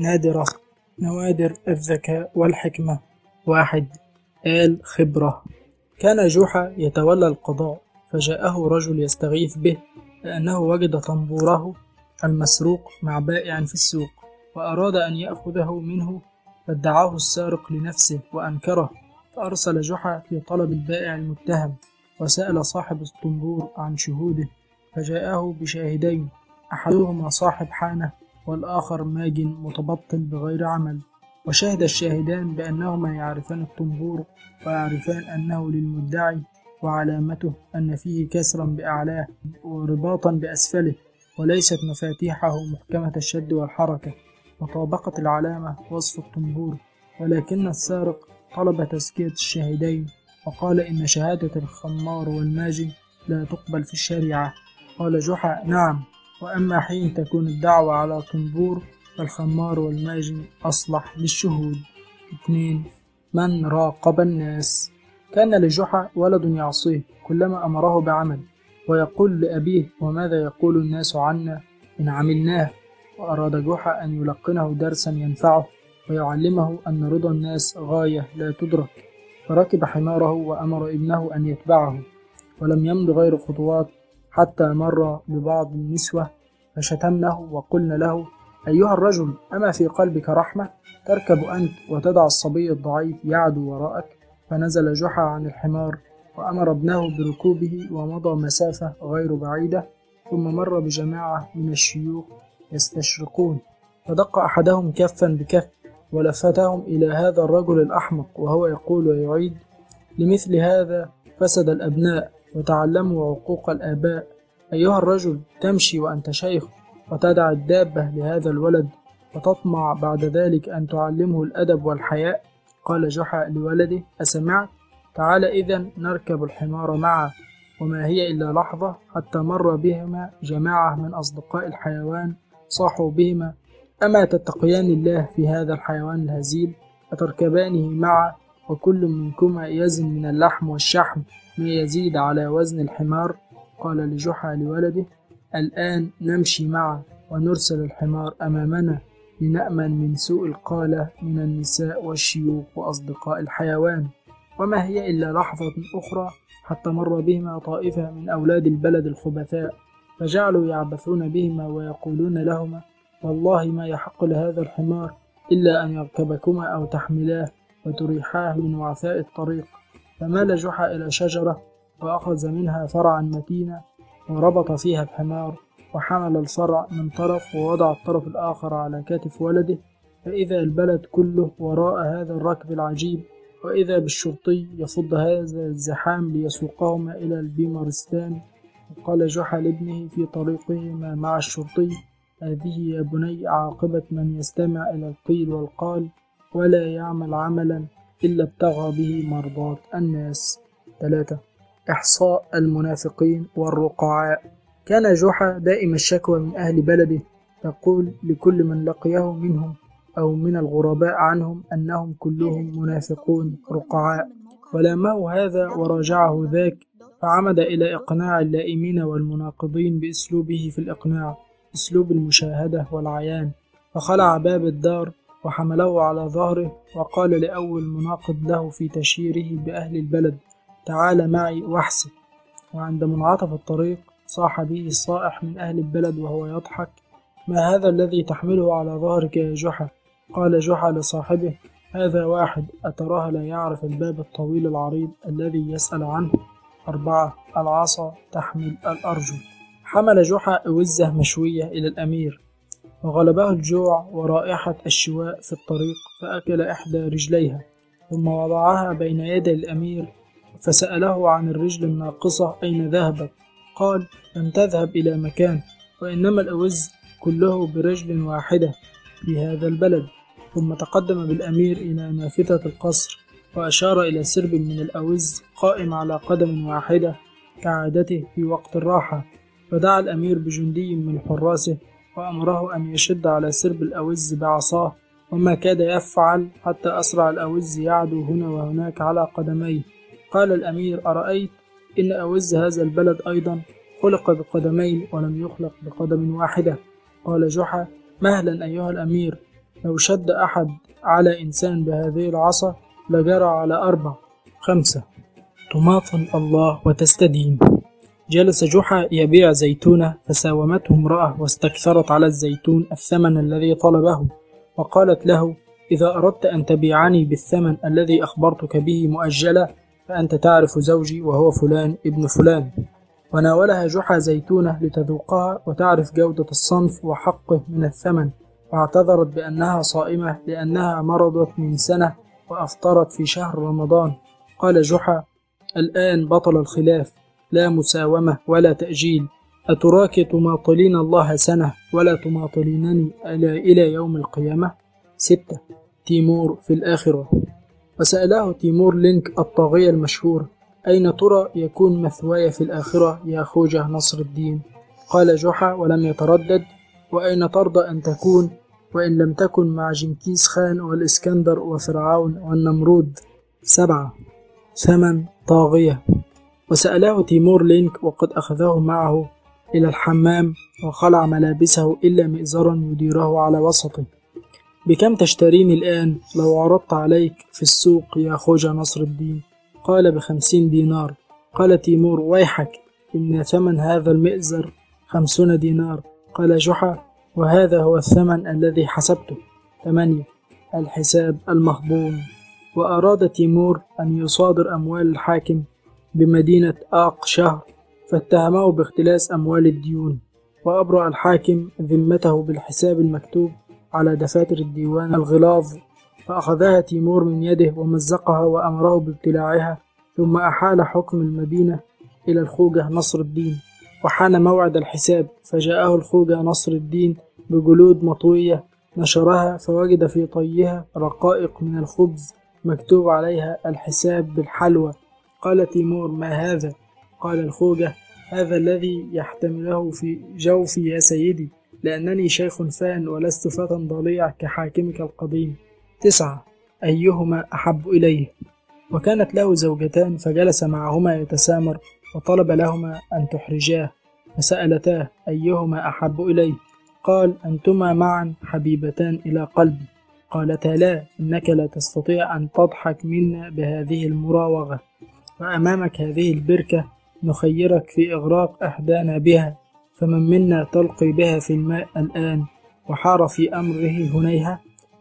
نادرة. نوادر الذكاء والحكمة. واحد آل خبرة. كان جحا يتولى القضاء فجاءه رجل يستغيث به لأنه وجد طنبوره المسروق مع بائع في السوق وأراد أن يأخذه منه فادعاه السارق لنفسه وأنكره فأرسل جحا في طلب البائع المتهم وسأل صاحب الطنبور عن شهوده فجاءه بشاهدين أحدهما صاحب حانة والآخر ماج متبطل بغير عمل. وشهد الشاهدان بأنهما يعرفان الطنبور ويعرفان أنه للمدعي وعلامته أن فيه كسرا بأعلاه ورباطا بأسفله وليست مفاتيحه محكمة الشد والحركة. وطابقت العلامة وصف الطنبور ولكن السارق طلب تزكية الشاهدين وقال إن شهادة الخمار والماجن لا تقبل في الشريعة. قال جحا نعم. وأما حين تكون الدعوة على طنبور فالخمار والماجن أصلح للشهود. اثنين من راقب الناس. كان لجحا ولد يعصيه كلما أمره بعمل ويقول لأبيه وماذا يقول الناس عنا إن عملناه؟ وأراد جحا أن يلقنه درسا ينفعه ويعلمه أن رضا الناس غاية لا تدرك. فركب حماره وأمر ابنه أن يتبعه ولم يمض غير خطوات حتى مر ببعض النسوة فشتمنه وقلن له أيها الرجل أما في قلبك رحمة؟ تركب أنت وتدع الصبي الضعيف يعدو وراءك. فنزل جحا عن الحمار وأمر ابنه بركوبه ومضى مسافة غير بعيدة. ثم مر بجماعة من الشيوخ يستشرقون. فدق أحدهم كفا بكف ولفتهم إلى هذا الرجل الأحمق وهو يقول ويعيد لمثل هذا فسد الأبناء. وتعلموا عقوق الآباء. أيها الرجل تمشي وأنت شيخ وتدع الدابة لهذا الولد وتطمع بعد ذلك أن تعلمه الأدب والحياء. قال جحا لولده أسمعت؟ تعال إذا نركب الحمار معا. وما هي إلا لحظة حتى مر بهما جماعة من أصدقاء الحيوان صاحوا بهما. أما تتقيان الله في هذا الحيوان الهزيل أتركبانه معا؟ وكل منكما يزن من اللحم والشحم. ما يزيد على وزن الحمار قال لجحا لولده الآن نمشي معا ونرسل الحمار أمامنا لنأمن من سوء القالة من النساء والشيوخ وأصدقاء الحيوان. وما هي إلا لحظة أخرى حتى مر بهما طائفة من أولاد البلد الخبثاء فجعلوا يعبثون بهما ويقولون لهما والله ما يحق لهذا الحمار إلا أن يركبكما أو تحملاه وتريحاه من وعثاء الطريق. فمال جحا إلى شجرة وأخذ منها فرعا متينا وربط فيها الحمار وحمل الفرع من طرف ووضع الطرف الآخر على كتف ولده فإذا البلد كله وراء هذا الركب العجيب وإذا بالشرطي يفض هذا الزحام ليسوقهما إلى البيمارستان. وقال جحا لابنه في طريقهما مع الشرطي هذه يا بني عاقبة من يستمع إلى القيل والقال ولا يعمل عملا إلا ابتغى به مرضاة الناس. ثلاثة إحصاء المنافقين والرقعاء. كان جحا دائم الشكوى من أهل بلده. يقول لكل من لقيه منهم أو من الغرباء عنهم أنهم كلهم منافقون رقعاء. ولامه هذا وراجعه ذاك؟ فعمد إلى إقناع اللائمين والمناقضين بأسلوبه في الإقناع أسلوب المشاهدة والعيان. فخلع باب الدار وحمله على ظهره وقال لأول مناقض له في تشهيره بأهل البلد تعال معي واحسب. وعند منعطف الطريق صاح به الصائح من أهل البلد وهو يضحك ما هذا الذي تحمله على ظهرك يا جحا؟ قال جحا لصاحبه هذا واحد أتراه لا يعرف الباب الطويل العريض الذي يسأل عنه؟ أربعة العصا تحمل الأرجل. حمل جحا أوزة مشوية إلى الأمير وغلبه الجوع ورائحة الشواء في الطريق فأكل إحدى رجليها ثم وضعها بين يدي الأمير فسأله عن الرجل الناقصة أين ذهبت. قال لم تذهب إلى مكان وإنما الأوز كله برجل واحدة في هذا البلد. ثم تقدم بالأمير إلى نافذة القصر وأشار إلى سرب من الأوز قائم على قدم واحدة كعادته في وقت الراحة فدعا الأمير بجندي من حراسه وأمره أن يشد على سرب الأوز بعصاه وما كاد يفعل حتى أسرع الأوز يعدو هنا وهناك على قدميه. قال الأمير أرأيت؟ إن أوز هذا البلد أيضا خلق بقدمين ولم يخلق بقدم واحدة. قال جحا مهلا أيها الأمير لو شد أحد على إنسان بهذه العصا لجرى على أربع خمسة. تماطل الله وتستدين. جلس جحا يبيع زيتونة فساومته امرأة واستكثرت على الزيتون الثمن الذي طلبه وقالت له إذا أردت أن تبيعني بالثمن الذي أخبرتك به مؤجلا فأنت تعرف زوجي وهو فلان ابن فلان. وناولها جحا زيتونة لتذوقها وتعرف جودة الصنف وحقه من الثمن واعتذرت بأنها صائمة لأنها مرضت من سنة وأفطرت في شهر رمضان. قال جحا الآن بطل الخلاف. لا مساومة ولا تأجيل. أتراك تماطلين الله سنة ولا تماطلينني إلى يوم القيامة؟ ستة. تيمور في الآخرة. وسأله تيمور لينك الطاغية المشهور أين ترى يكون مثواي في الآخرة يا خوجة نصر الدين؟ قال جحا ولم يتردد وأين ترضى أن تكون؟ وإن لم تكن مع جنكيز خان والإسكندر وفرعون والنمرود. سبعة. ثمن طاغية. وسأله تيمور لينك وقد أخذه معه إلى الحمام وخلع ملابسه إلا مئزرا يديره على وسطه. بكم تشتريني الآن؟ لو عرضت عليك في السوق يا خوجة نصر الدين. قال بخمسين دينار. قال تيمور ويحك إن ثمن هذا المئزر خمسون دينار. قال جحا وهذا هو الثمن الذي حسبته. ثمانية. الحساب المهضوم. وأراد تيمور أن يصادر أموال الحاكم بمدينة آق شهر فاتهمه باختلاس أموال الديون وأبرأ الحاكم ذمته بالحساب المكتوب على دفاتر الديوان الغلاظ فأخذها تيمور من يده ومزقها وأمره بابتلاعها ثم أحال حكم المدينة إلى الخوجة نصر الدين وحان موعد الحساب فجاءه الخوجة نصر الدين بجلود مطوية نشرها فوجد في طيها رقائق من الخبز مكتوب عليها الحساب بالحلوى. قال تيمور ما هذا؟ قال الخوجة هذا الذي يحتمله في جوفي يا سيدي لأنني شيخ فان ولست فتى ضليع كحاكمك القديم. تسعة أيهما أحب إليه؟ وكانت له زوجتان فجلس معهما يتسامر وطلب لهما أن تحرجاه. فسألتاه أيهما أحب إليه؟ قال أنتما معا حبيبتان إلى قلبي قالتا لا إنك لا تستطيع أن تضحك منا بهذه المراوغة. وأمامك هذه البركة نخيرك في إغراق أحدانا بها فمن منا تلقي بها في الماء الآن؟ وحار في أمره هنيها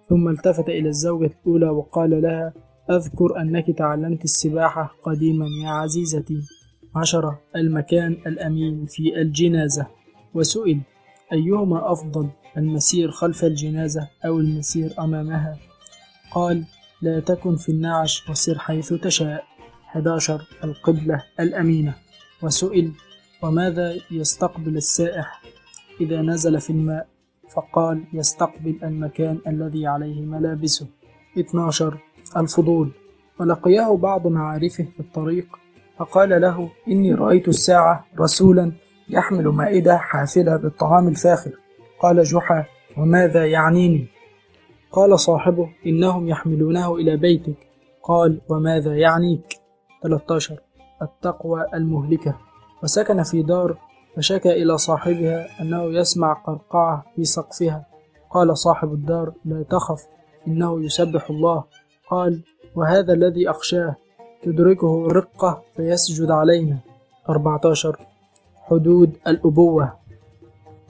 ثم التفت إلى الزوجة الأولى وقال لها أذكر أنك تعلمت السباحة قديما يا عزيزتي. عشرة المكان الأمين في الجنازة. وسئل أيهما أفضل المسير خلف الجنازة أو المسير أمامها؟ قال لا تكن في النعش وسر حيث تشاء. 11 القبلة الأمينة. وسئل وماذا يستقبل السائح إذا نزل في الماء؟ فقال يستقبل المكان الذي عليه ملابسه. 12 الفضول ولقياه بعض معارفه في الطريق فقال له إني رأيت الساعة رسولا يحمل مائدة حافلة بالطعام الفاخر. قال جحا وماذا يعنيني؟ قال صاحبه إنهم يحملونه إلى بيتك. قال وماذا يعنيك؟ 13 التقوى المهلكة. وسكن في دار فشكى إلى صاحبها أنه يسمع قرقعة في سقفها. قال صاحب الدار لا تخف إنه يسبح الله. قال وهذا الذي أخشاه تدركه رقة فيسجد علينا. 14 حدود الأبوة.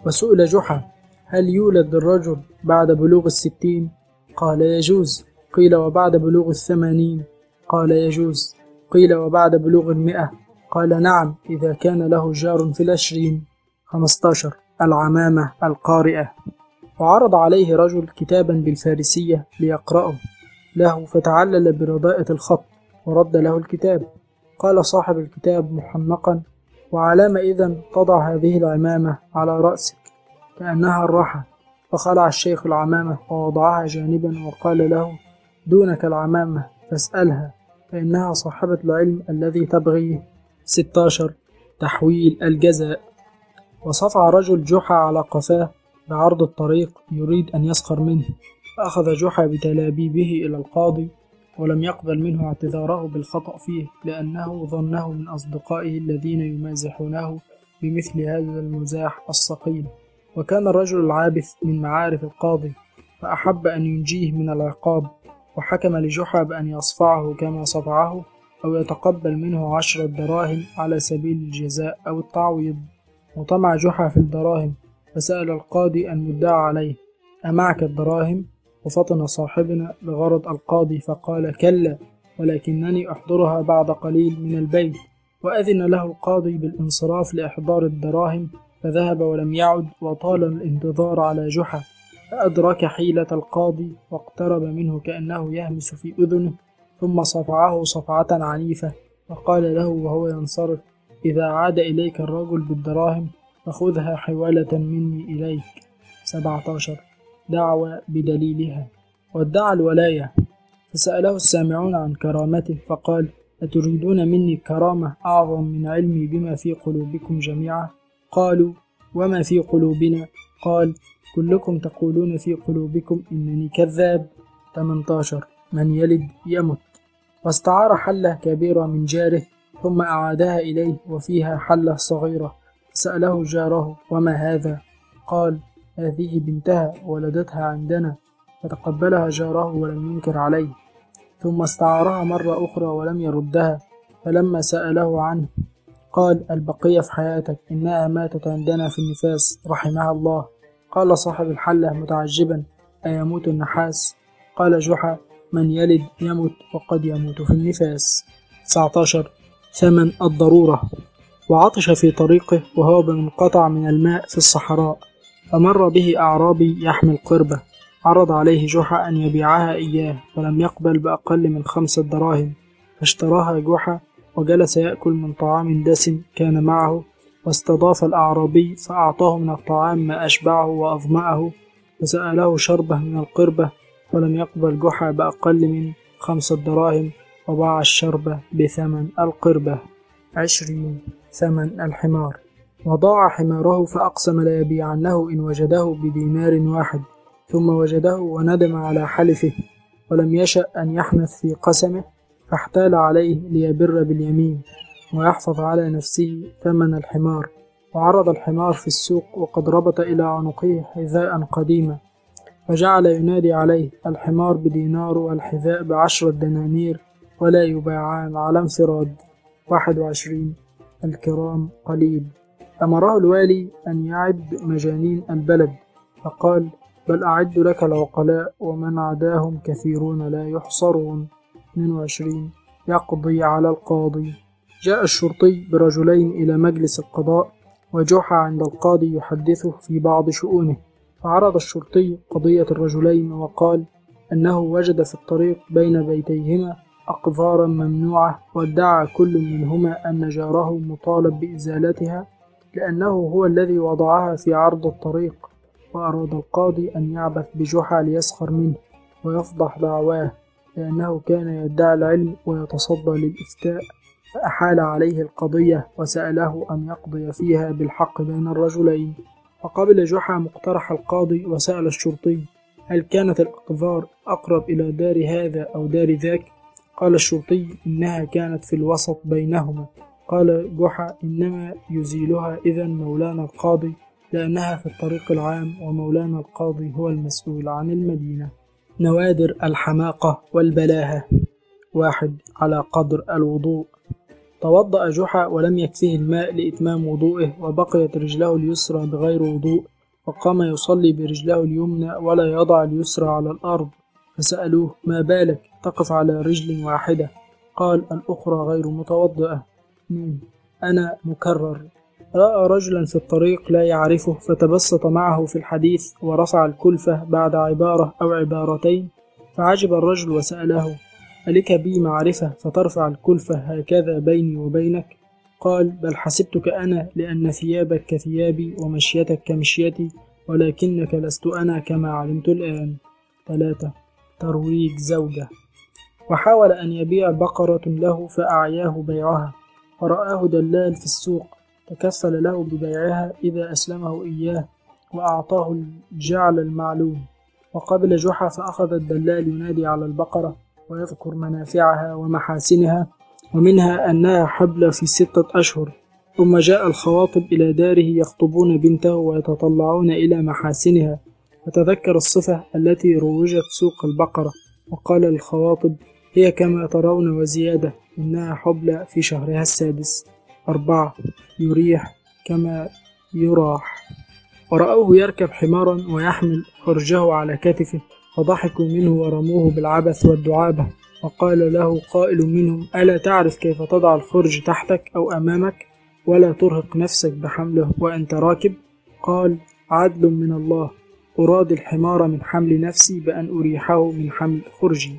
وسئل جحا هل يولد الرجل بعد بلوغ الستين؟ قال يجوز. قيل وبعد بلوغ الثمانين؟ قال يجوز. قيل وبعد بلوغ المئة قال نعم إذا كان له جار في العشرين خمستاشر العمامة القارئة. وعرض عليه رجل كتابا بالفارسية ليقرأه. له فتعلل برداءة الخط ورد له الكتاب. قال صاحب الكتاب محنقا وعلام إذا تضع هذه العمامة على رأسك كأنها الرحى فخلع الشيخ العمامة ووضعها جانبا وقال له دونك العمامة فاسألها. فإنها صاحبة العلم الذي تبغيه 16 تحويل الجزاء. وصفع رجل جحا على قفاه بعرض الطريق يريد أن يسخر منه. فأخذ جحا بتلابيبه إلى القاضي ولم يقبل منه اعتذاره بالخطأ فيه لأنه ظنه من أصدقائه الذين يمازحونه بمثل هذا المزاح الصقيل. وكان الرجل العابث من معارف القاضي فأحب أن ينجيه من العقاب. وحكم لجحا بأن يصفعه كما صفعه أو يتقبل منه عشرة دراهم على سبيل الجزاء أو التعويض. وطمع جحا في الدراهم فسأل القاضي المدعى عليه. أمعك الدراهم؟ وفطن صاحبنا لغرض القاضي فقال كلا ولكنني أحضرها بعد قليل من البيت. وأذن له القاضي بالانصراف لإحضار الدراهم فذهب ولم يعد وطال الانتظار على جحا فأدرك حيلة القاضي واقترب منه كأنه يهمس في أذنه ثم صفعه صفعة عنيفة وقال له وهو ينصرف إذا عاد إليك الرجل بالدراهم فخذها حوالة مني إليك. 17 دعوة بدليلها. وادعى الولاية. فسأله السامعون عن كرامته فقال أتريدون مني كرامة أعظم من علمي بما في قلوبكم جميعا؟ قالوا وما في قلوبنا؟ قال كلكم تقولون في قلوبكم إنني كذاب. 18 من يلد يمت. واستعار حلة كبيرة من جاره ثم أعادها إليه وفيها حلة صغيرة. سأله جاره وما هذا؟ قال هذه بنتها ولدتها عندنا. فتقبلها جاره ولم ينكر عليه. ثم استعارها مرة أخرى ولم يردها. فلما سأله عنه قال البقية في حياتك إنها ماتت عندنا في النفاس. رحمها الله. قال صاحب الحلة متعجبا أيموت النحاس؟ قال جحا من يلد يمت وقد يموت في النفاس. 19 ثمن الضرورة. وعطش في طريقه وهو بمنقطع من الماء في الصحراء. فمر به أعرابي يحمل قربة. عرض عليه جحا أن يبيعها إياه فلم يقبل بأقل من خمسة دراهم. فاشتراها جحا وجلس يأكل من طعام دسم كان معه واستضاف الأعرابي فأعطاه من الطعام ما أشبعه وأظمأه فسأله شربة من القربة ولم يقبل جحا بأقل من خمسة دراهم وباع الشربة بثمن القربة. عشرين ثمن الحمار. وضاع حماره فأقسم ليبيعنه إن وجده بدينار واحد ثم وجده وندم على حلفه ولم يشأ أن يحنث في قسمه فاحتال عليه ليبر باليمين. ويحفظ على نفسه ثمن الحمار وعرض الحمار في السوق وقد ربط إلى عنقه حذاء قديما فجعل ينادي عليه الحمار بدينار والحذاء بعشرة دنانير ولا يباعان على انفراد واحد وعشرين الكرام قليل. أمره الوالي أن يعد مجانين البلد فقال بل أعد لك العقلاء ومن عداهم كثيرون لا يحصرون. 22 يقضي على القاضي. جاء الشرطي برجلين إلى مجلس القضاء وجحا عند القاضي يحدثه في بعض شؤونه. فعرض الشرطي قضية الرجلين وقال أنه وجد في الطريق بين بيتيهما أقذارا ممنوعة وادعى كل منهما أن جاره مطالب بإزالتها لأنه هو الذي وضعها في عرض الطريق. وأراد القاضي أن يعبث بجحا ليسخر منه ويفضح دعواه لأنه كان يدعي العلم ويتصدى للإفتاء. فأحال عليه القضية وسأله أن يقضي فيها بالحق بين الرجلين. فقبل جحا مقترح القاضي وسأل الشرطي هل كانت الأقذار أقرب إلى دار هذا أو دار ذاك؟ قال الشرطي إنها كانت في الوسط بينهما. قال جحا إنما يزيلها إذا مولانا القاضي لأنها في الطريق العام ومولانا القاضي هو المسؤول عن المدينة. نوادر الحماقة والبلاهة. واحد على قدر الوضوء. توضأ جحا ولم يكفه الماء لإتمام وضوئه وبقيت رجله اليسرى بغير وضوء وقام يصلي برجله اليمنى ولا يضع اليسرى على الأرض. فسألوه ما بالك؟ تقف على رجل واحدة. قال الأخرى غير متوضئة. أنا مكرر. رأى رجلا في الطريق لا يعرفه فتبسط معه في الحديث ورفع الكلفة بعد عبارة أو عبارتين فعجب الرجل وسأله ألك بي معرفة فترفع الكلفة هكذا بيني وبينك؟ قال بل حسبتك أنا لأن ثيابك كثيابي ومشيتك كمشيتي ولكنك لست أنا كما علمت الآن. ثلاثة. ترويج زوجة. وحاول أن يبيع بقرة له فأعياه بيعها. فرآه دلال في السوق تكفل له ببيعها إذا أسلمه إياه وأعطاه الجعل المعلوم. وقبل جحا فأخذ الدلال ينادي على البقرة. ويذكر منافعها ومحاسنها ومنها أنها حبلى في ستة أشهر ثم جاء الخواطب إلى داره يخطبون بنته ويتطلعون إلى محاسنها فتذكر الصفة التي روجت سوق البقرة وقال للخواطب هي كما ترون وزيادة إنها حبلى في شهرها السادس أربعة يريح كما يراح. ورأوه يركب حمارا ويحمل خرجه على كتفه فضحكوا منه ورموه بالعبث والدعابة. وقال له قائل منهم ألا تعرف كيف تضع الخرج تحتك أو أمامك؟ ولا ترهق نفسك بحمله وأنت راكب؟ قال عدل من الله أراد الحمار من حمل نفسي بأن أريحه من حمل خرجي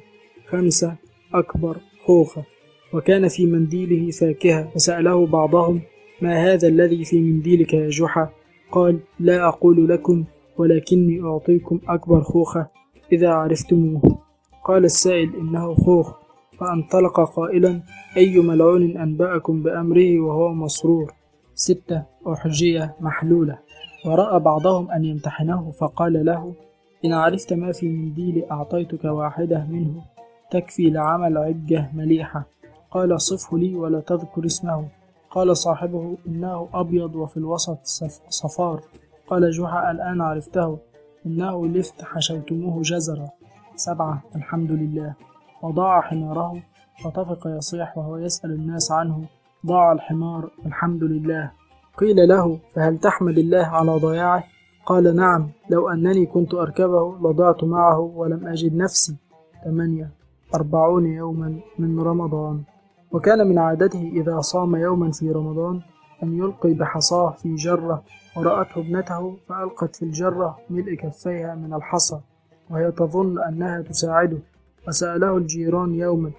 خمسة أكبر خوخة وكان في منديله فاكهة فسأله بعضهم ما هذا الذي في منديلك يا جحا؟ قال لا أقول لكم ولكني أعطيكم أكبر خوخة. إذا عرفتموه. قال السائل إنه خوخ فانطلق قائلا أي ملعون أنبأكم بأمره وهو مسرور؟ ستة أحجية محلولة. ورأى بعضهم أن يمتحنه فقال له إن عرفت ما في منديل أعطيتك واحدة منه تكفي لعمل عجة مليحة. قال صفه لي ولا تذكر اسمه. قال صاحبه إنه أبيض وفي الوسط صفار. قال جحا الآن عرفته. إنه لفت حشوتموه جزرا. سبعة الحمد لله. وضاع حماره فطفق يصيح وهو يسأل الناس عنه. ضاع الحمار الحمد لله. قيل له فهل تحمد الله على ضياعه؟ قال نعم. لو أنني كنت أركبه لضعت معه ولم أجد نفسي. ثمانية أربعون يوما من رمضان. وكان من عادته إذا صام يوما في رمضان أن يلقي بحصاه في جرة ورأته ابنته فألقت في الجرة ملء كفيها من الحصى وهي تظن أنها تساعده. وسأله الجيران يوما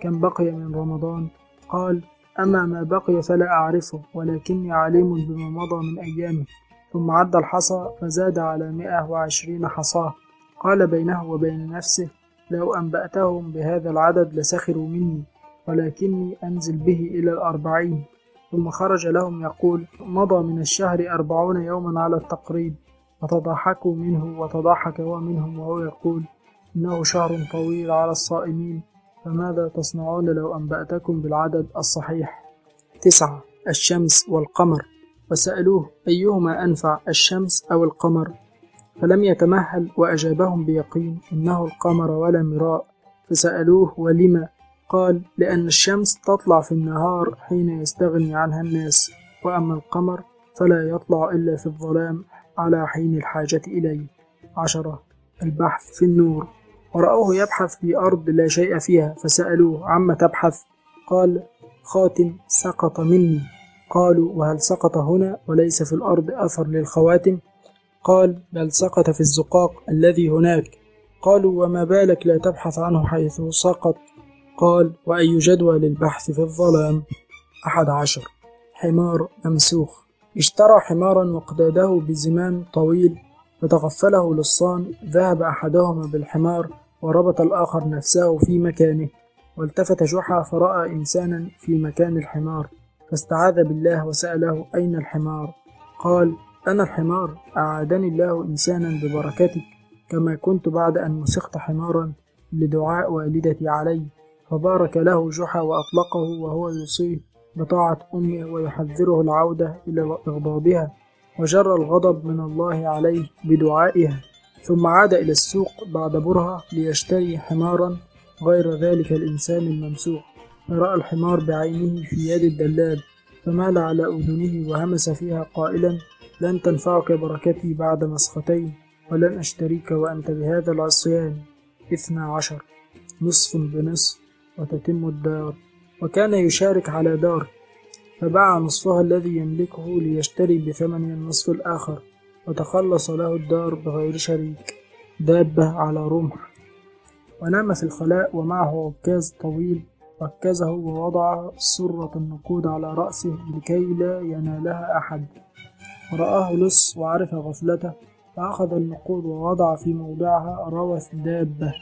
كم بقي من رمضان؟ قال أما ما بقي فلا أعرفه ولكني عليم بما مضى من أيامه. ثم عد الحصى فزاد على مئة وعشرين حصاه. قال بينه وبين نفسه لو أنبأتهم بهذا العدد لسخروا مني ولكني أنزل به إلى الأربعين. ثم خرج لهم يقول مضى من الشهر أربعون يوما على التقريب فتضحكوا منه وتضحك هو منهم وهو يقول إنه شهر طويل على الصائمين فماذا تصنعون لو أنبأتكم بالعدد الصحيح؟ تسعة الشمس والقمر. وسألوه أيهما أنفع الشمس أو القمر؟ فلم يتمهل وأجابهم بيقين إنه القمر ولا مراء. فسألوه ولم قال لأن الشمس تطلع في النهار حين يستغني عنها الناس وأما القمر فلا يطلع إلا في الظلام على حين الحاجة إليه. عشرة البحث في النور. ورأوه يبحث في أرض لا شيء فيها فسألوه عما تبحث؟ قال خاتم سقط مني. قالوا وهل سقط هنا وليس في الأرض أثر للخواتم؟ قال بل سقط في الزقاق الذي هناك. قالوا وما بالك لا تبحث عنه حيث سقط قال وأي جدوى للبحث في الظلام؟ أحد عشر. حمار ممسوخ. اشترى حمارا وقداده بزمام طويل فتغفله لصان ذهب أحدهما بالحمار وربط الآخر نفسه في مكانه والتفت جحا فرأى إنسانا في مكان الحمار فاستعاذ بالله وسأله أين الحمار؟ قال أنا الحمار أعادني الله إنسانا ببركتك كما كنت بعد أن مسخت حمارا لدعاء والدتي علي. فبارك له جحا وأطلقه وهو يوصيه بطاعة أمه ويحذره العودة إلى إغضابها وجر الغضب من الله عليه بدعائها ثم عاد إلى السوق بعد برهة ليشتري حمارا غير ذلك الإنسان الممسوح. فرأى الحمار بعينه في يد الدلال فمال على أذنه وهمس فيها قائلا لن تنفعك بركتي بعد مسختين ولن أشتريك وأنت بهذا العصيان اثنى عشر. نصف بنصف. وتتم الدار وكان يشارك على دار فباع نصفها الذي يملكه ليشتري بثمن النصف الآخر وتخلص له الدار بغير شريك دابة على رمح. ونام في الخلاء ومعه عكاز طويل ركزه ووضع سرة النقود على رأسه لكي لا ينالها أحد. ورآه لص وعرف غفلته فأخذ النقود ووضع في موضعها روث دابة.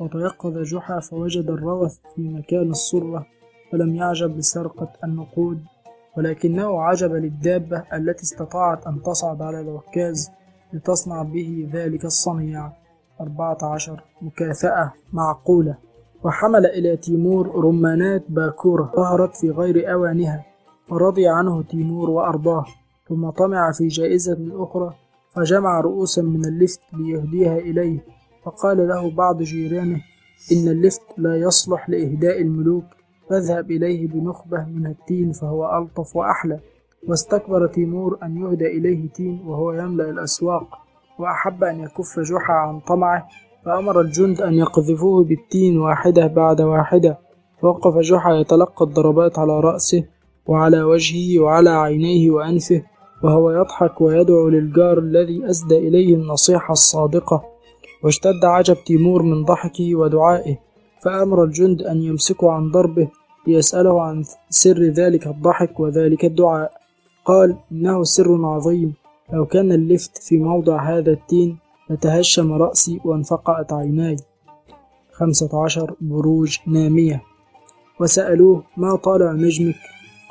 وتيقظ جحا فوجد الروث في مكان السرة فلم يعجب بسرقة النقود ولكنه عجب للدابة التي استطاعت أن تصعد على العكاز لتصنع به ذلك الصنيع. أربعة عشر. مكافأة معقولة. وحمل إلى تيمور رمانات باكورة ظهرت في غير أوانها فرضي عنه تيمور وأرضاه. ثم طمع في جائزة أخرى فجمع رؤوسا من اللفت ليهديها إليه. فقال له بعض جيرانه إن اللفت لا يصلح لإهداء الملوك فاذهب إليه بنخبة من التين فهو ألطف وأحلى. واستكبر تيمور أن يهدى إليه تين وهو يملأ الأسواق وأحب أن يكف جحا عن طمعه فأمر الجند أن يقذفوه بالتين واحدة بعد واحدة. فوقف جحا يتلقى الضربات على رأسه وعلى وجهه وعلى عينيه وأنفه وهو يضحك ويدعو للجار الذي أسدى إليه النصيحة الصادقة. واشتد عجب تيمور من ضحكه ودعائه فأمر الجند أن يمسكوا عن ضربه ليسأله عن سر ذلك الضحك وذلك الدعاء. قال إنه سر عظيم لو كان اللفت في موضع هذا التين لتهشم رأسي وانفقأت عيناي. خمسة عشر بروج نامية. وسألوه ما طالع نجمك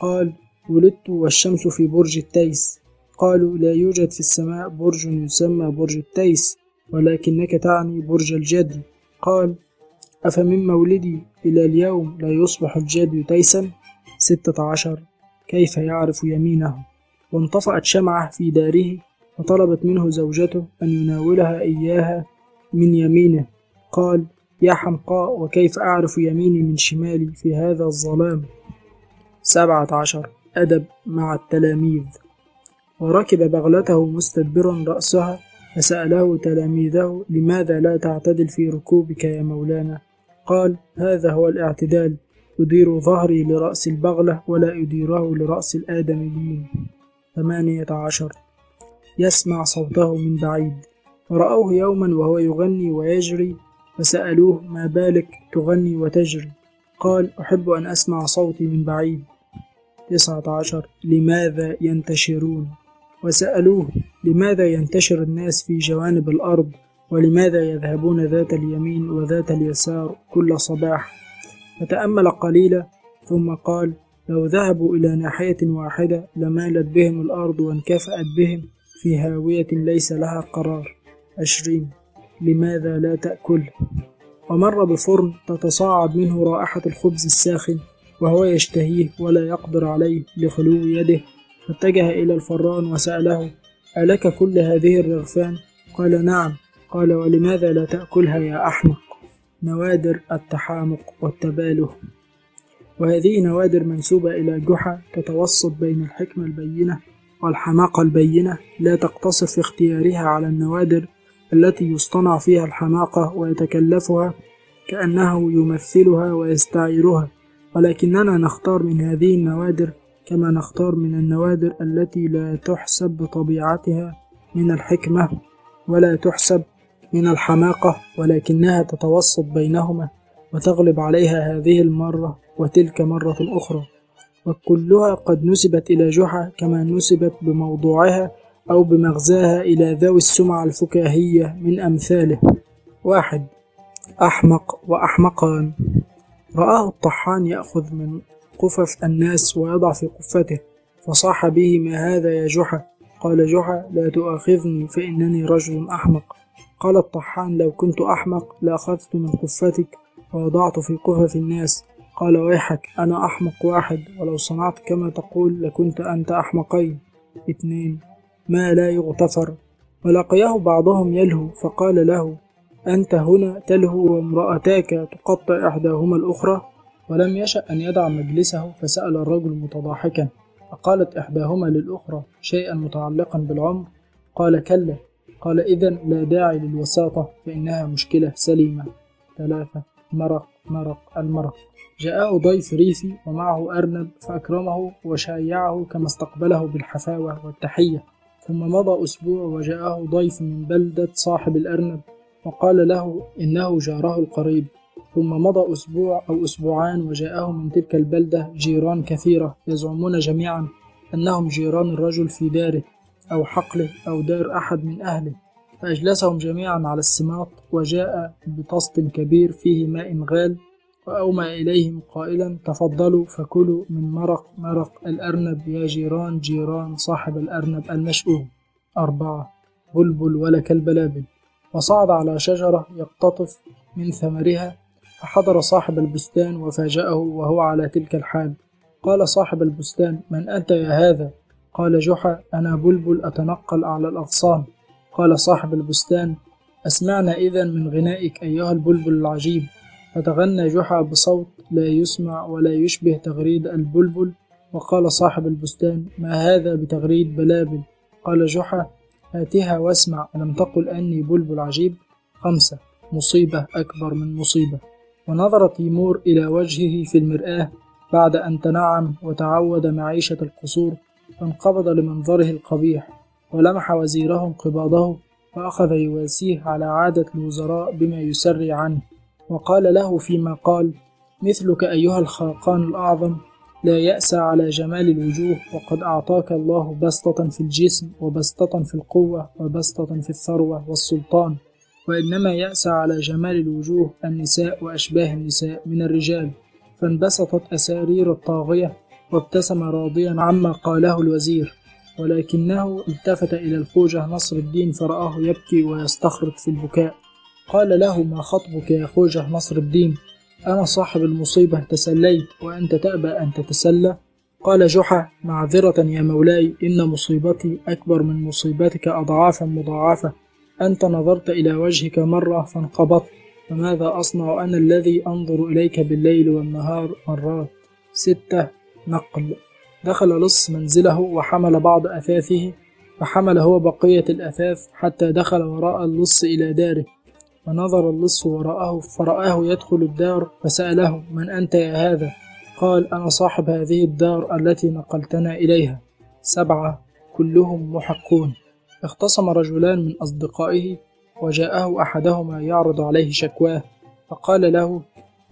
قال ولدت والشمس في برج التيس. قالوا لا يوجد في السماء برج يسمى برج التيس. ولكنك تعني برج الجدي قال أفمن مولدي إلى اليوم لا يصبح الجدي تيسا؟ ستة عشر. كيف يعرف يمينه؟ وانطفأت شمعة في داره فطلبت منه زوجته أن يناولها إياها من يمينه. قال يا حمقاء وكيف أعرف يميني من شمالي في هذا الظلام؟ سبعة عشر. أدب مع التلاميذ. وركب بغلته مستدبرا رأسها فسأله تلاميذه لماذا لا تعتدل في ركوبك يا مولانا؟ قال هذا هو الاعتدال أدير ظهري لرأس البغلة ولا أديره لرأس الآدميين. ثمانية عشر. يسمع صوته من بعيد. ورأوه يوما وهو يغني ويجري فسألوه ما بالك تغني وتجري؟ قال أحب أن أسمع صوتي من بعيد. تسعة عشر. لماذا ينتشرون؟ وسألوه لماذا ينتشر الناس في جوانب الأرض؟ ولماذا يذهبون ذات اليمين وذات اليسار كل صباح؟ فتأمل قليلا ثم قال لو ذهبوا إلى ناحية واحدة لمالت بهم الأرض وانكفأت بهم في هاوية ليس لها قرار. عشرين لماذا لا تأكل؟ ومر بفرن تتصاعد منه رائحة الخبز الساخن وهو يشتهيه ولا يقدر عليه لخلو يده. فاتجه إلى الفران وسأله ألك كل هذه الرغفان؟ قال نعم. قال ولماذا لا تأكلها يا أحمق؟ نوادر التحامق والتباله وهذه نوادر منسوبة إلى جحا تتوسط بين الحكمة البينة والحماقة البينة. لا تقتصر في اختيارها على النوادر التي يصطنع فيها الحماقة ويتكلفها كأنه يمثلها ويستعيرها. ولكننا نختار من هذه النوادر كما نختار من النوادر التي لا تحسب بطبيعتها من الحكمة ولا تحسب من الحماقة ولكنها تتوسط بينهما وتغلب عليها هذه المرة وتلك مرة أخرى. وكلها قد نسبت إلى جحا كما نسبت بموضوعها أو بمغزاها إلى ذوي السمعة الفكاهية من أمثاله. واحد أحمق وأحمقان. رآه الطحان يأخذ من قفف الناس ويضع في قفته فصاح به ما هذا يا جحا. قال جحا لا تؤاخذني فإنني رجل أحمق. قال الطحان لو كنت أحمق لأخذت من قفتك ووضعت في قفف الناس. قال ويحك أنا أحمق واحد ولو صنعت كما تقول لكنت أنت أحمقين. اثنين ما لا يغتفر. ولقياه بعضهم يلهو فقال له أنت هنا تلهو وامرأتاك تقطع إحداهما الأخرى؟ ولم يشأ أن يدع مجلسه فسأل الرجل متضاحكا فقالت إحداهما للأخرى شيئا متعلقا بالعمر؟ قال كلا. قال إذا لا داعي للوساطة فإنها مشكلة سليمة. ثلاثة. مرق. مرق. المرق. جاءه ضيف ريفي ومعه أرنب فأكرمه وشايعه كما استقبله بالحفاوة والتحية. ثم مضى أسبوع وجاءه ضيف من بلدة صاحب الأرنب وقال له إنه جاره القريب. ثم مضى أسبوع أو أسبوعان وجاءه من تلك البلدة جيران كثيرة يزعمون جميعا أنهم جيران الرجل في داره أو حقله أو دار أحد من أهله فأجلسهم جميعا على السماط وجاء بطست كبير فيه ماء غال وأومى إليهم قائلا تفضلوا فكلوا من مرق مرق الأرنب يا جيران جيران صاحب الأرنب المشؤوم. أربعة. بلبل ولك البلابل. وصعد على شجرة يقتطف من ثمرها فحضر صاحب البستان وفاجأه وهو على تلك الحال. قال صاحب البستان من أنت يا هذا؟ قال جحا أنا بلبل أتنقل على الأغصان. قال صاحب البستان أسمعنا إذا من غنائك أيها البلبل العجيب. فتغنى جحا بصوت لا يسمع ولا يشبه تغريد البلبل. وقال صاحب البستان ما هذا بتغريد بلابل؟ قال جحا هاتها واسمع ألم تقل أني بلبل عجيب؟ خمسة مصيبة أكبر من مصيبة. ونظر تيمور إلى وجهه في المرآة بعد أن تنعم وتعود معيشة القصور فانقبض لمنظره القبيح ولمح وزيره انقباضه فأخذ يواسيه على عادة الوزراء بما يسري عنه وقال له فيما قال مثلك أيها الخاقان الأعظم لا يأسى على جمال الوجوه وقد أعطاك الله بسطة في الجسم وبسطة في القوة وبسطة في الثروة والسلطان. وإنما يأسى على جمال الوجوه النساء وأشباه النساء من الرجال فانبسطت أسارير الطاغية وابتسم راضيا عما قاله الوزير ولكنه التفت إلى الخوجة نصر الدين فرآه يبكي ويستخرط في البكاء. قال له ما خطبك يا خوجة نصر الدين؟ أنا صاحب المصيبة تسليت وأنت تأبى أن تتسلى. قال جحا معذرة يا مولاي إن مصيبتي أكبر من مصيبتك أضعافا مضاعفة. أنت نظرت إلى وجهك مرة فانقبضت فماذا أصنع أنا الذي أنظر إليك بالليل والنهار مرات؟ ستة نقل. دخل لص منزله وحمل بعض أثاثه فحمل هو بقية الأثاث حتى دخل وراء اللص إلى داره. ونظر اللص وراءه فرآه يدخل الدار فسأله من أنت يا هذا؟ قال أنا صاحب هذه الدار التي نقلتنا إليها. سبعة كلهم محقون. اختصم رجلان من أصدقائه وجاءه أحدهما يعرض عليه شكواه فقال له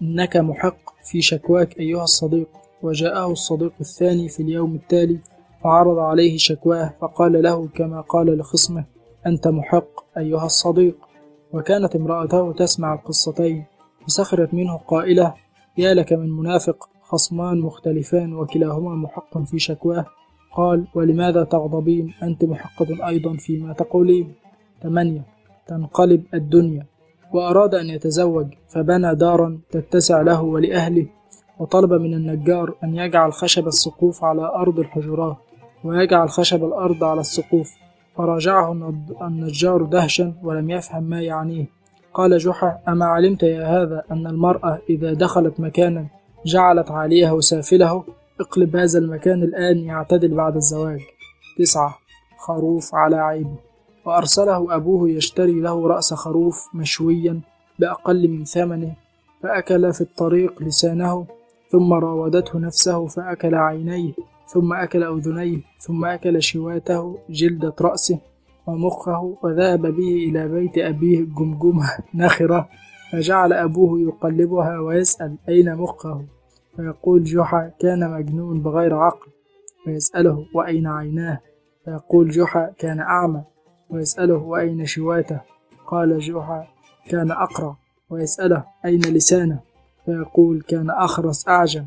إنك محق في شكواك أيها الصديق. وجاءه الصديق الثاني في اليوم التالي فعرض عليه شكواه فقال له كما قال لخصمه أنت محق أيها الصديق. وكانت امرأته تسمع القصتين فسخرت منه قائلة يا لك من منافق خصمان مختلفان وكلاهما محق في شكواه. قال ولماذا تغضبين؟ أنت محقة أيضا فيما تقولين. ثمانية تنقلب الدنيا. وأراد أن يتزوج فبنى دارا تتسع له ولأهله. وطلب من النجار أن يجعل خشب السقوف على أرض الحجرات ويجعل خشب الأرض على السقوف. فراجعه النجار دهشا ولم يفهم ما يعنيه. قال جحا أما علمت يا هذا أن المرأة إذا دخلت مكانا جعلت عاليه سافله؟ اقلب هذا المكان الآن يعتدل بعد الزواج. تسعة. خروف على عيبه وأرسله أبوه يشتري له رأس خروف مشويا بأقل من ثمنه فأكل في الطريق لسانه ثم راودته نفسه فأكل عينيه ثم أكل أذنيه ثم أكل شواته جلدة رأسه ومخه وذهب به إلى بيت أبيه جمجمة نخرة فجعل أبوه يقلبها ويسأل أين مخه. فيقول جحا كان مجنون بغير عقل ويسأله وأين عيناه؟ فيقول جحا كان أعمى ويسأله وأين شواته؟ قال جحا كان أقرع ويسأله أين لسانه؟ فيقول كان أخرس أعجم.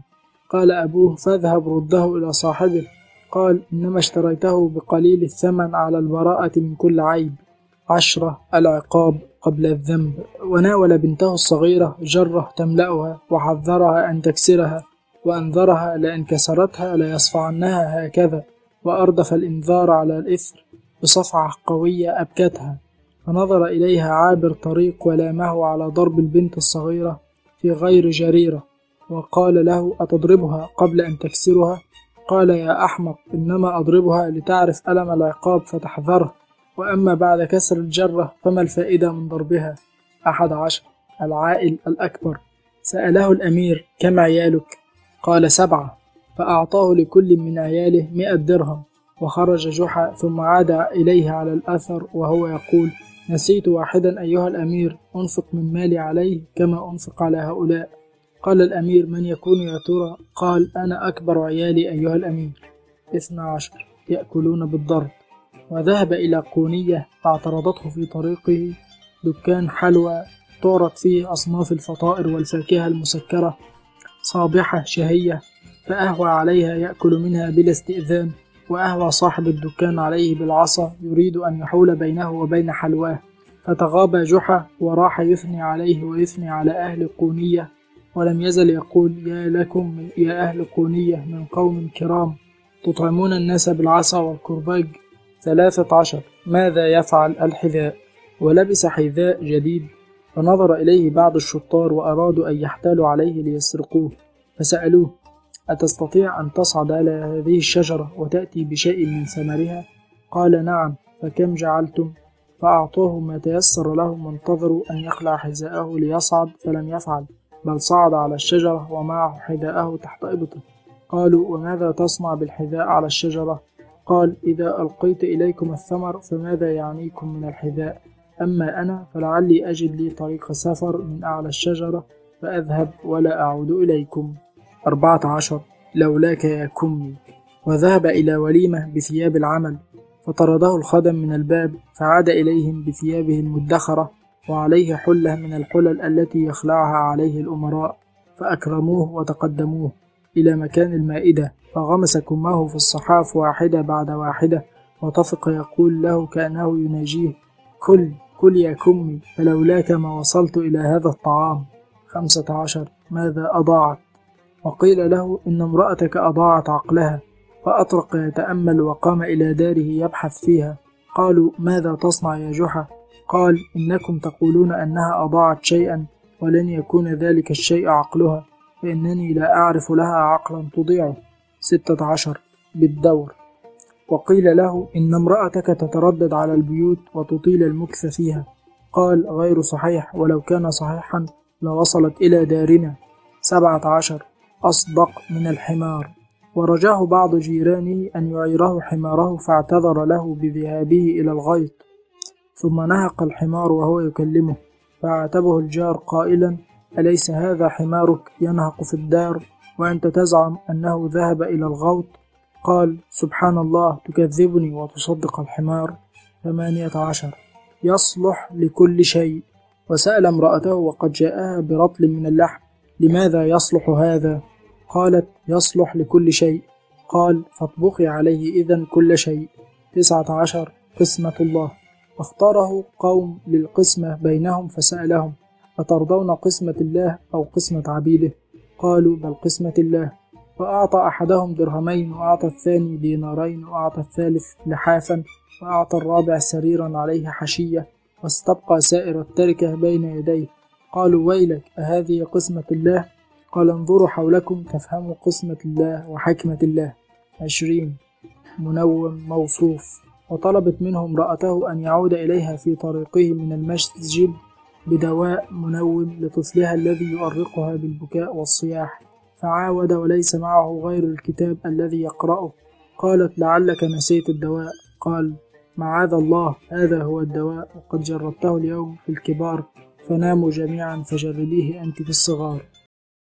قال أبوه فاذهب رده إلى صاحبه. قال إنما اشتريته بقليل الثمن على البراءة من كل عيب. عشرة العقاب قبل الذنب. وناول بنته الصغيرة جرة تملأها وحذرها أن تكسرها وأنذرها لأن كسرتها ليصفعنها هكذا. وأردف الإنذار على الإثر بصفعة قوية أبكتها. فنظر إليها عابر طريق ولامه على ضرب البنت الصغيرة في غير جريرة. وقال له أتضربها قبل أن تكسرها؟ قال يا أحمق إنما أضربها لتعرف ألم العقاب فتحذره وأما بعد كسر الجرة فما الفائدة من ضربها؟ أحد عشر. العائل الأكبر. سأله الأمير كم عيالك؟ قال سبعة. فأعطاه لكل من عياله مئة درهم. وخرج جحا ثم عاد إليه على الأثر وهو يقول نسيت واحدا أيها الأمير أنفق من مالي عليه كما أنفق على هؤلاء. قال الأمير من يكون يا ترى؟ قال أنا أكبر عيالي أيها الأمير. اثنى عشر. يأكلون بالضرب. وذهب إلى قونية فاعترضته في طريقه دكان حلوى تعرض فيه أصناف الفطائر والفاكهة المسكرة صابحة شهية فأهوى عليها يأكل منها بلا استئذان وأهوى صاحب الدكان عليه بالعصا يريد أن يحول بينه وبين حلواه. فتغاب جحا وراح يثني عليه ويثني على أهل قونية ولم يزل يقول يا لكم يا أهل قونية من قوم كرام تطعمون الناس بالعصا والكرباج؟ ثلاثة عشر. ماذا يفعل الحذاء؟ ولبس حذاء جديد. فنظر إليه بعض الشطار وأرادوا أن يحتالوا عليه ليسرقوه. فسألوه أتستطيع أن تصعد على هذه الشجرة وتأتي بشيء من ثمرها؟ قال نعم. فكم جعلتم؟ فأعطوه ما تيسر له وانتظروا أن يخلع حذاءه ليصعد فلم يفعل. بل صعد على الشجرة ومعه حذاءه تحت إبطه. قالوا وماذا تصنع بالحذاء على الشجرة؟ قال إذا ألقيت إليكم الثمر فماذا يعنيكم من الحذاء؟ أما أنا فلعلي أجد لي طريق سفر من أعلى الشجرة فأذهب ولا أعود إليكم. أربعة عشر. لولاك يا كمي. وذهب إلى وليمة بثياب العمل فطرده الخدم من الباب فعاد إليهم بثيابه المدخرة وعليه حلة من الحلل التي يخلعها عليه الأمراء فأكرموه وتقدموه. إلى مكان المائدة فغمس كمه في الصحاف واحدة بعد واحدة وطفق يقول له كأنه يناجيه كل كل يا كمي فلولاك ما وصلت إلى هذا الطعام. خمسة عشر ماذا أضاعت؟ وقيل له إن امرأتك أضاعت عقلها فأطرق يتأمل وقام إلى داره يبحث فيها. قالوا ماذا تصنع يا جحا؟ قال إنكم تقولون أنها أضاعت شيئا ولن يكون ذلك الشيء عقلها. فإنني لا أعرف لها عقلا تضيعه ستة عشر بالدور. وقيل له إن امرأتك تتردد على البيوت وتطيل المكث فيها. قال غير صحيح ولو كان صحيحا لوصلت إلى دارنا. سبعة عشر أصدق من الحمار. ورجاه بعض جيرانه أن يعيره حماره فاعتذر له بذهابه إلى الغيط. ثم نهق الحمار وهو يكلمه. فعاتبه الجار قائلا أليس هذا حمارك ينهق في الدار وأنت تزعم أنه ذهب إلى الغوط؟ قال سبحان الله تكذبني وتصدق الحمار. ثمانية عشر. يصلح لكل شيء. وسأل امرأته وقد جاءها برطل من اللحم. لماذا يصلح هذا؟ قالت يصلح لكل شيء. قال فاطبخي عليه إذا كل شيء. تسعة عشر. قسمة الله. واختاره قوم للقسمة بينهم فسألهم. أترضون قسمة الله أو قسمة عبيده؟ قالوا بل قسمة الله. فأعطى أحدهم درهمين وأعطى الثاني دينارين وأعطى الثالث لحافا وأعطى الرابع سريرا عليه حشية واستبقى سائر التركة بين يديه. قالوا ويلك أهذه قسمة الله؟ قال انظروا حولكم تفهموا قسمة الله وحكمة الله. عشرين. منوم موصوف. وطلبت منه امرأته أن يعود إليها في طريقه من المسجد بدواء منوم لطفلها الذي يؤرقها بالبكاء والصياح. فعاود وليس معه غير الكتاب الذي يقرأه. قالت لعلك نسيت الدواء. قال معاذ الله هذا هو الدواء وقد جربته اليوم في الكبار فناموا جميعا فجربيه أنت في الصغار.